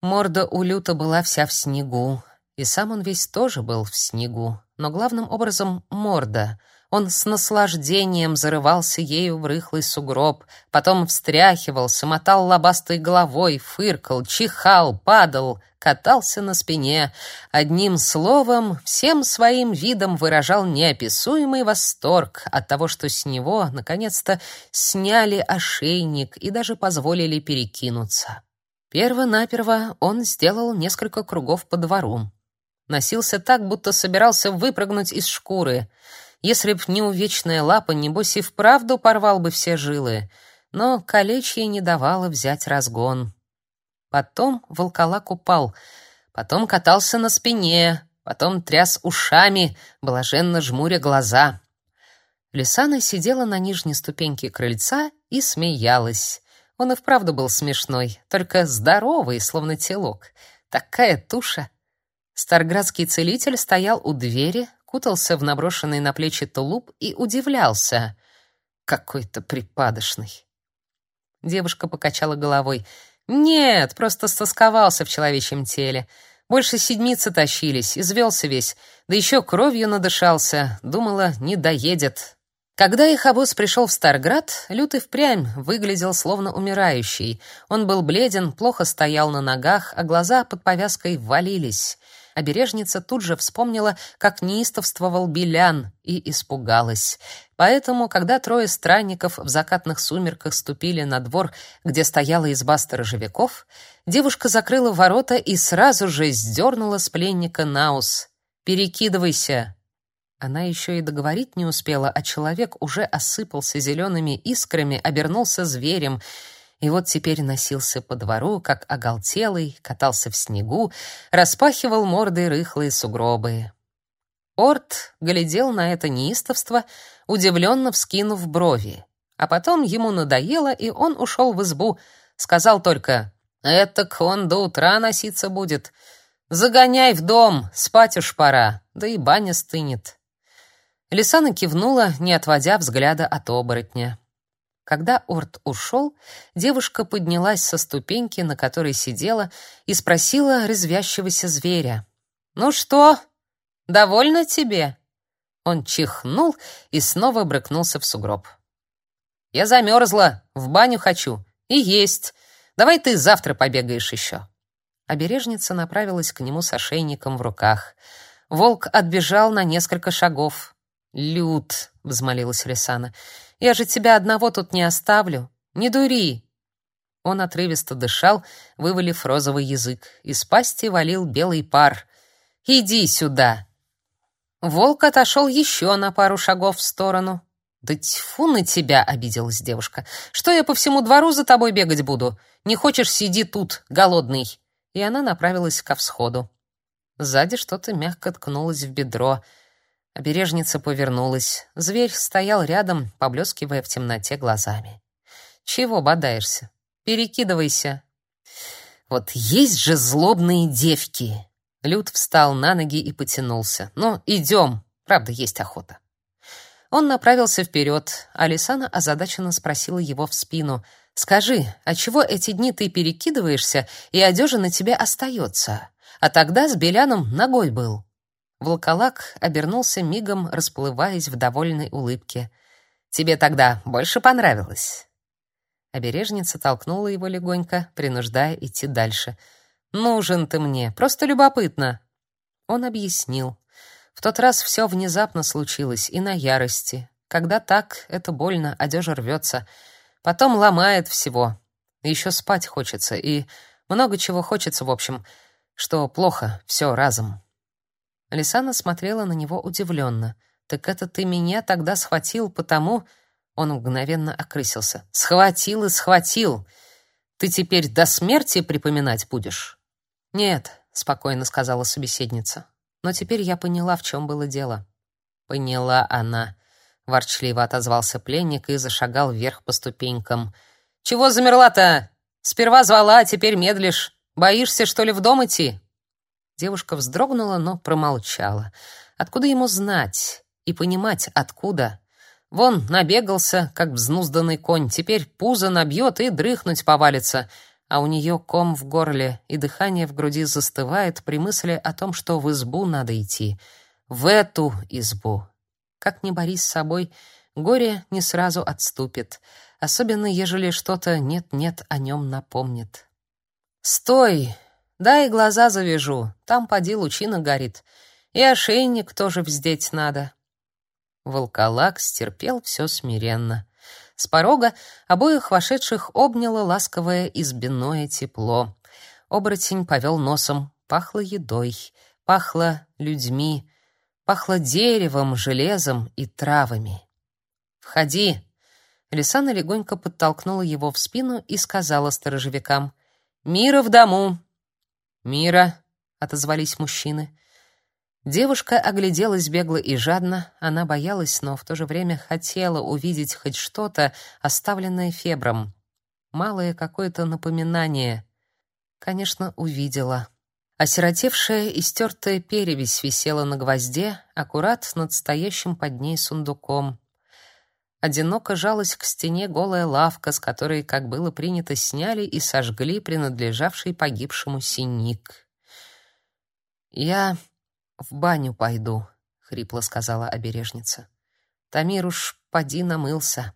Морда у Люта была вся в снегу, и сам он весь тоже был в снегу, но главным образом морда. Он с наслаждением зарывался ею в рыхлый сугроб, потом встряхивался, мотал лобастой головой, фыркал, чихал, падал, катался на спине. Одним словом, всем своим видом выражал неописуемый восторг от того, что с него, наконец-то, сняли ошейник и даже позволили перекинуться. Перво-наперво он сделал несколько кругов по двору. Носился так, будто собирался выпрыгнуть из шкуры. Если б не увечная лапа, небось и вправду порвал бы все жилы. Но колечье не давало взять разгон. Потом волколак упал, потом катался на спине, потом тряс ушами, блаженно жмуря глаза. Лисана сидела на нижней ступеньке крыльца и смеялась. Он и вправду был смешной, только здоровый, словно телок. Такая туша! Старградский целитель стоял у двери, кутался в наброшенный на плечи тулуп и удивлялся. Какой-то припадочный. Девушка покачала головой. «Нет, просто стосковался в человечьем теле. Больше седмицы тащились, извелся весь, да еще кровью надышался. Думала, не доедет, когда их обоз пришел в Старград, Лютый впрямь выглядел словно умирающий. Он был бледен, плохо стоял на ногах, а глаза под повязкой ввалились. Обережница тут же вспомнила, как неистовствовал Белян, и испугалась. Поэтому, когда трое странников в закатных сумерках ступили на двор, где стояла изба сторожевиков, девушка закрыла ворота и сразу же сдернула с пленника наус. «Перекидывайся!» Она еще и договорить не успела, а человек уже осыпался зелеными искрами, обернулся зверем — и вот теперь носился по двору, как оголтелый, катался в снегу, распахивал морды рыхлые сугробы. Орт глядел на это неистовство, удивленно вскинув брови. А потом ему надоело, и он ушел в избу, сказал только «Это он до утра носиться будет. Загоняй в дом, спать уж пора, да и баня стынет». Лисана кивнула, не отводя взгляда от оборотня. Когда Орт ушел, девушка поднялась со ступеньки, на которой сидела, и спросила резвящегося зверя: "Ну что, довольно тебе?" Он чихнул и снова брыкнулся в сугроб. "Я замерзла, в баню хочу и есть. Давай ты завтра побегаешь еще». Обережница направилась к нему с ошейником в руках. Волк отбежал на несколько шагов. «Люд», — взмолилась Рисана, — «я же тебя одного тут не оставлю. Не дури». Он отрывисто дышал, вывалив розовый язык. Из пасти валил белый пар. «Иди сюда!» Волк отошел еще на пару шагов в сторону. «Да тьфу на тебя!» — обиделась девушка. «Что я по всему двору за тобой бегать буду? Не хочешь, сиди тут, голодный!» И она направилась ко всходу. Сзади что-то мягко ткнулось в бедро — Обережница повернулась. Зверь стоял рядом, поблескивая в темноте глазами. «Чего бодаешься? Перекидывайся!» «Вот есть же злобные девки!» Люд встал на ноги и потянулся. «Ну, идем. Правда, есть охота». Он направился вперед, а Лисана озадаченно спросила его в спину. «Скажи, а чего эти дни ты перекидываешься, и одежа на тебе остается? А тогда с Беляном ногой был». Волколак обернулся мигом, расплываясь в довольной улыбке. «Тебе тогда больше понравилось?» Обережница толкнула его легонько, принуждая идти дальше. «Нужен ты мне, просто любопытно». Он объяснил. В тот раз все внезапно случилось и на ярости. Когда так, это больно, одежа рвется. Потом ломает всего. Еще спать хочется, и много чего хочется, в общем, что плохо, все разом. Лисана смотрела на него удивленно. «Так это ты меня тогда схватил, потому...» Он мгновенно окрысился. «Схватил и схватил! Ты теперь до смерти припоминать будешь?» «Нет», — спокойно сказала собеседница. «Но теперь я поняла, в чем было дело». «Поняла она», — ворчливо отозвался пленник и зашагал вверх по ступенькам. «Чего замерла-то? Сперва звала, а теперь медлишь. Боишься, что ли, в дом идти?» Девушка вздрогнула, но промолчала. Откуда ему знать и понимать, откуда? Вон набегался, как взнузданный конь, теперь пузо набьет и дрыхнуть повалится. а у нее ком в горле, и дыхание в груди застывает при мысли о том, что в избу надо идти. В эту избу. Как ни борись с собой, горе не сразу отступит, особенно ежели что-то нет-нет о нем напомнит. «Стой! Дай глаза завяжу, там поди лучина горит, и ошейник тоже вздеть надо». Волколак стерпел все смиренно. С порога обоих вошедших обняло ласковое избиное тепло. Оборотень повел носом, пахло едой, пахло людьми, пахло деревом, железом и травами. «Входи!» Лисана легонько подтолкнула его в спину и сказала сторожевикам. «Мира в дому!» «Мира!» — отозвались мужчины. Девушка огляделась бегло и жадно. Она боялась, но в то же время хотела увидеть хоть что-то, оставленное Фебром. Малое какое-то напоминание. Конечно, увидела. Осиротевшая и стертая перевесь висела на гвозде, аккурат над стоящим под ней сундуком. Одиноко жалась к стене голая лавка, с которой, как было принято, сняли и сожгли принадлежавший погибшему синик. «Я в баню пойду», — хрипло сказала обережница. «Тамир уж поди намылся».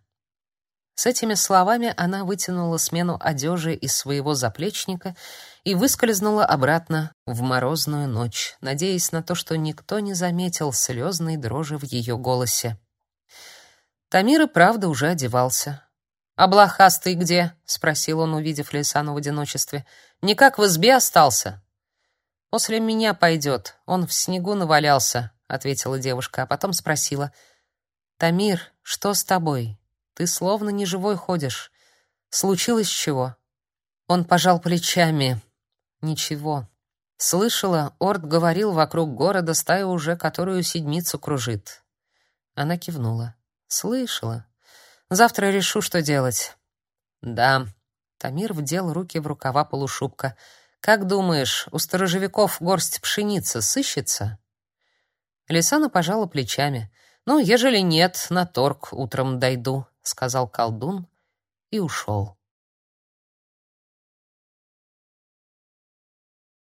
С этими словами она вытянула смену одежи из своего заплечника и выскользнула обратно в морозную ночь, надеясь на то, что никто не заметил слезной дрожи в ее голосе. Тамир и правда уже одевался. «А блохастый где?» — спросил он, увидев Лейсана в одиночестве. «Никак в избе остался?» «После меня пойдет. Он в снегу навалялся», — ответила девушка, а потом спросила. «Тамир, что с тобой? Ты словно неживой ходишь. Случилось чего?» Он пожал плечами. «Ничего. Слышала, Орд говорил, вокруг города стая уже которую седмицу кружит». Она кивнула. Слышала. Завтра решу, что делать. Да. Тамир вдел руки в рукава полушубка. Как думаешь, у сторожевиков горсть пшеницы сыщется? Лисана пожала плечами. Ну, ежели нет, на торг утром дойду, сказал колдун и ушел.